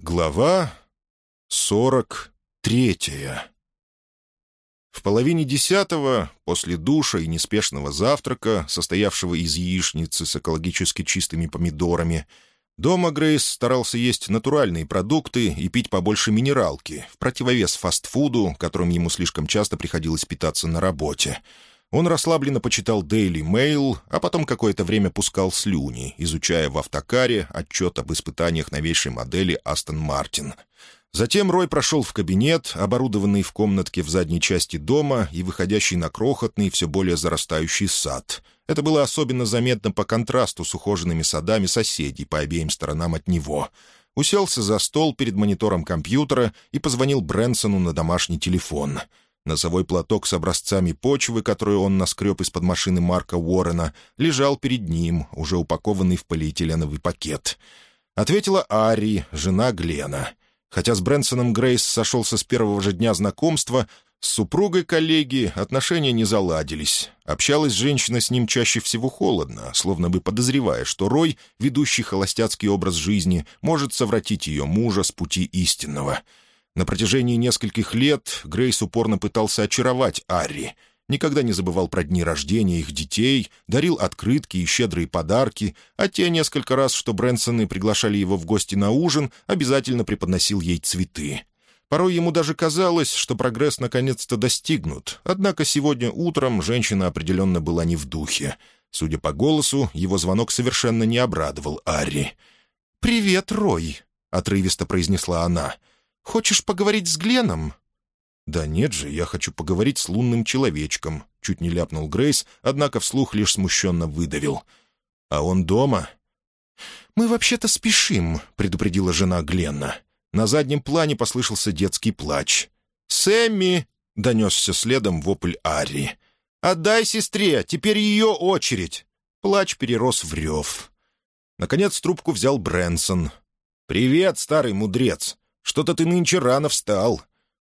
Глава сорок третья. В половине десятого, после душа и неспешного завтрака, состоявшего из яичницы с экологически чистыми помидорами, дома Грейс старался есть натуральные продукты и пить побольше минералки, в противовес фастфуду, которым ему слишком часто приходилось питаться на работе — он расслабленно почитал Daily Mail, а потом какое-то время пускал слюни, изучая в автокаре отчет об испытаниях новейшей модели Aston Martin. Затем Рой прошел в кабинет, оборудованный в комнатке в задней части дома и выходящий на крохотный, все более зарастающий сад. Это было особенно заметно по контрасту с ухоженными садами соседей по обеим сторонам от него. Уселся за стол перед монитором компьютера и позвонил Брэнсону на домашний телефон — Носовой платок с образцами почвы, которую он наскреб из-под машины Марка Уоррена, лежал перед ним, уже упакованный в полиэтиленовый пакет. Ответила Ари, жена Глена. Хотя с Брэнсоном Грейс сошелся с первого же дня знакомства, с супругой коллеги отношения не заладились. Общалась женщина с ним чаще всего холодно, словно бы подозревая, что Рой, ведущий холостяцкий образ жизни, может совратить ее мужа с пути истинного — на протяжении нескольких лет Грейс упорно пытался очаровать Арри. Никогда не забывал про дни рождения их детей, дарил открытки и щедрые подарки, а те несколько раз, что Брэнсоны приглашали его в гости на ужин, обязательно преподносил ей цветы. Порой ему даже казалось, что прогресс наконец-то достигнут, однако сегодня утром женщина определенно была не в духе. Судя по голосу, его звонок совершенно не обрадовал Арри. «Привет, Рой», — отрывисто произнесла она. Хочешь поговорить с Гленом?» «Да нет же, я хочу поговорить с лунным человечком», — чуть не ляпнул Грейс, однако вслух лишь смущенно выдавил. «А он дома?» «Мы вообще-то спешим», — предупредила жена Гленна. На заднем плане послышался детский плач. «Сэмми!» — донесся следом вопль Ари. «Отдай сестре, теперь ее очередь!» Плач перерос в рев. Наконец трубку взял Брэнсон. «Привет, старый мудрец! Что-то ты нынче рано встал».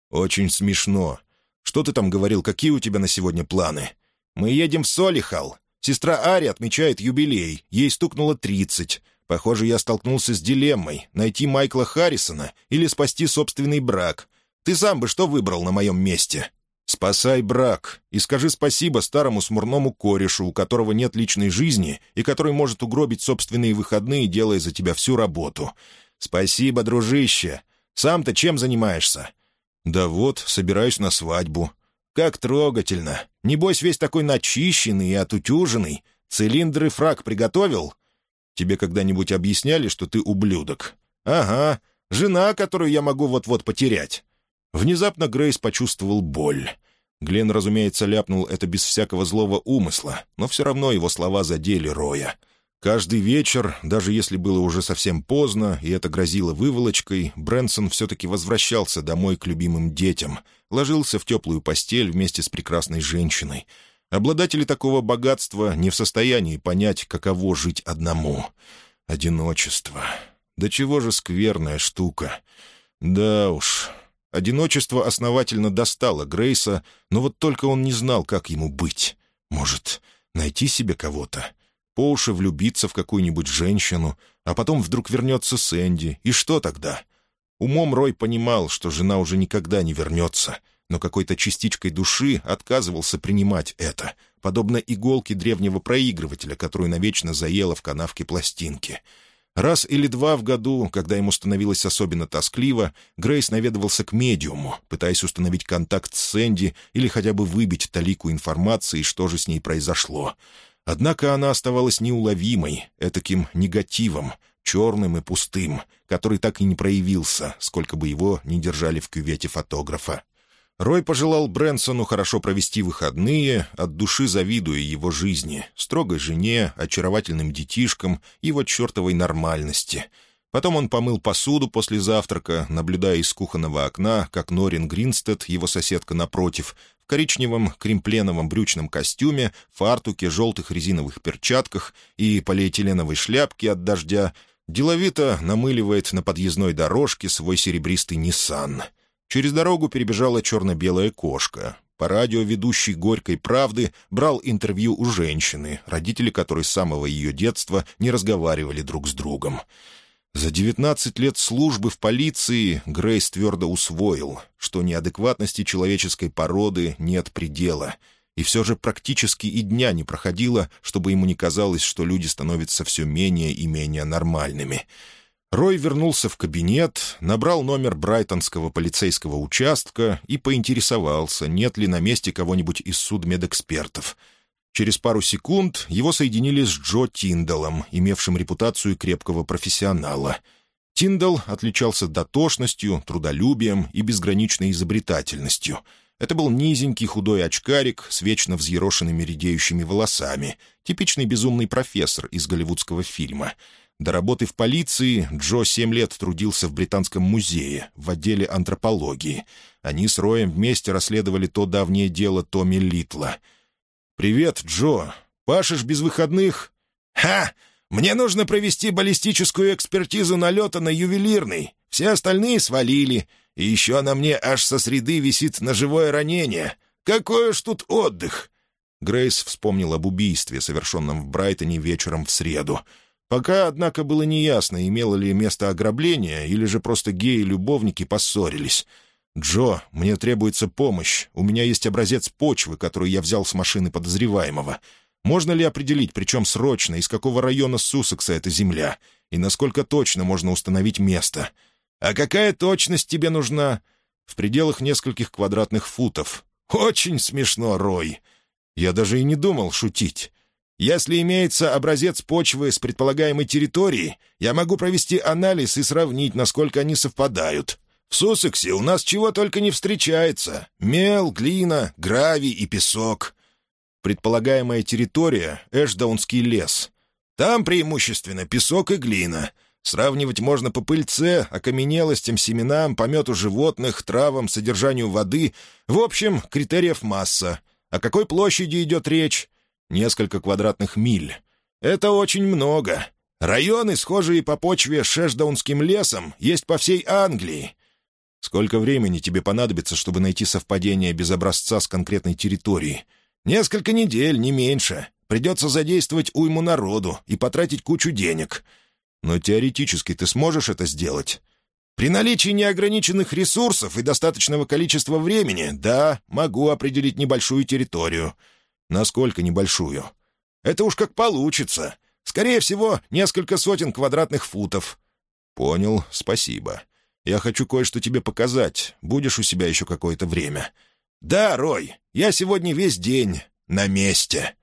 «Очень смешно. Что ты там говорил, какие у тебя на сегодня планы?» «Мы едем в Солихал. Сестра Ари отмечает юбилей. Ей стукнуло тридцать. Похоже, я столкнулся с дилеммой — найти Майкла Харрисона или спасти собственный брак. Ты сам бы что выбрал на моем месте?» «Спасай брак и скажи спасибо старому смурному корешу, у которого нет личной жизни и который может угробить собственные выходные, делая за тебя всю работу. Спасибо, дружище. Сам-то чем занимаешься?» «Да вот, собираюсь на свадьбу». «Как трогательно! Небось, весь такой начищенный и отутюженный. Цилиндр и фраг приготовил?» «Тебе когда-нибудь объясняли, что ты ублюдок?» «Ага, жена, которую я могу вот-вот потерять». Внезапно Грейс почувствовал боль. Глен, разумеется, ляпнул это без всякого злого умысла, но все равно его слова задели Роя — Каждый вечер, даже если было уже совсем поздно, и это грозило выволочкой, Брэнсон все-таки возвращался домой к любимым детям, ложился в теплую постель вместе с прекрасной женщиной. Обладатели такого богатства не в состоянии понять, каково жить одному. Одиночество. Да чего же скверная штука. Да уж. Одиночество основательно достало Грейса, но вот только он не знал, как ему быть. Может, найти себе кого-то? По уши влюбиться в какую-нибудь женщину, а потом вдруг вернется Сэнди, и что тогда? Умом Рой понимал, что жена уже никогда не вернется, но какой-то частичкой души отказывался принимать это, подобно иголке древнего проигрывателя, которую навечно заела в канавке пластинки. Раз или два в году, когда ему становилось особенно тоскливо, Грейс наведывался к медиуму, пытаясь установить контакт с Сэнди или хотя бы выбить талику информации, что же с ней произошло — Однако она оставалась неуловимой, этаким негативом, черным и пустым, который так и не проявился, сколько бы его ни держали в кювете фотографа. Рой пожелал Брэнсону хорошо провести выходные, от души завидуя его жизни, строгой жене, очаровательным детишкам, его чертовой нормальности. Потом он помыл посуду после завтрака, наблюдая из кухонного окна, как Норин Гринстед, его соседка напротив, коричневом кремпленовом брючном костюме, фартуке, желтых резиновых перчатках и полиэтиленовой шляпке от дождя, деловито намыливает на подъездной дорожке свой серебристый «Ниссан». Через дорогу перебежала черно-белая кошка. По радио ведущий «Горькой правды» брал интервью у женщины, родители которой с самого ее детства не разговаривали друг с другом. За девятнадцать лет службы в полиции Грейс твердо усвоил, что неадекватности человеческой породы нет предела, и все же практически и дня не проходило, чтобы ему не казалось, что люди становятся все менее и менее нормальными. Рой вернулся в кабинет, набрал номер брайтонского полицейского участка и поинтересовался, нет ли на месте кого-нибудь из судмедэкспертов — Через пару секунд его соединили с Джо Тиндалом, имевшим репутацию крепкого профессионала. Тиндал отличался дотошностью, трудолюбием и безграничной изобретательностью. Это был низенький худой очкарик с вечно взъерошенными редеющими волосами, типичный безумный профессор из голливудского фильма. До работы в полиции Джо семь лет трудился в Британском музее, в отделе антропологии. Они с Роем вместе расследовали то давнее дело Томми Литла — «Привет, Джо. Пашешь без выходных?» «Ха! Мне нужно провести баллистическую экспертизу налета на ювелирный. Все остальные свалили. И еще на мне аж со среды висит ножевое ранение. Какой уж тут отдых!» Грейс вспомнил об убийстве, совершенном в Брайтоне вечером в среду. Пока, однако, было неясно, имело ли место ограбление, или же просто геи-любовники поссорились. «Джо, мне требуется помощь. У меня есть образец почвы, который я взял с машины подозреваемого. Можно ли определить, причем срочно, из какого района Суссекса эта земля, и насколько точно можно установить место? А какая точность тебе нужна?» «В пределах нескольких квадратных футов». «Очень смешно, Рой. Я даже и не думал шутить». Если имеется образец почвы с предполагаемой территории, я могу провести анализ и сравнить, насколько они совпадают. В Суссексе у нас чего только не встречается. Мел, глина, гравий и песок. Предполагаемая территория — Эшдаунский лес. Там преимущественно песок и глина. Сравнивать можно по пыльце, окаменелостям, семенам, помету животных, травам, содержанию воды. В общем, критериев масса. О какой площади идет речь? Несколько квадратных миль. Это очень много. Районы, схожие по почве с Шешдаунским лесом, есть по всей Англии. Сколько времени тебе понадобится, чтобы найти совпадение без образца с конкретной территории? Несколько недель, не меньше. Придется задействовать уйму народу и потратить кучу денег. Но теоретически ты сможешь это сделать? При наличии неограниченных ресурсов и достаточного количества времени, да, могу определить небольшую территорию. Насколько небольшую? Это уж как получится. Скорее всего, несколько сотен квадратных футов. Понял, спасибо. Я хочу кое-что тебе показать. Будешь у себя еще какое-то время?» «Да, Рой, я сегодня весь день на месте».